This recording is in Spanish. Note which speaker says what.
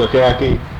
Speaker 1: Esto queda aquí.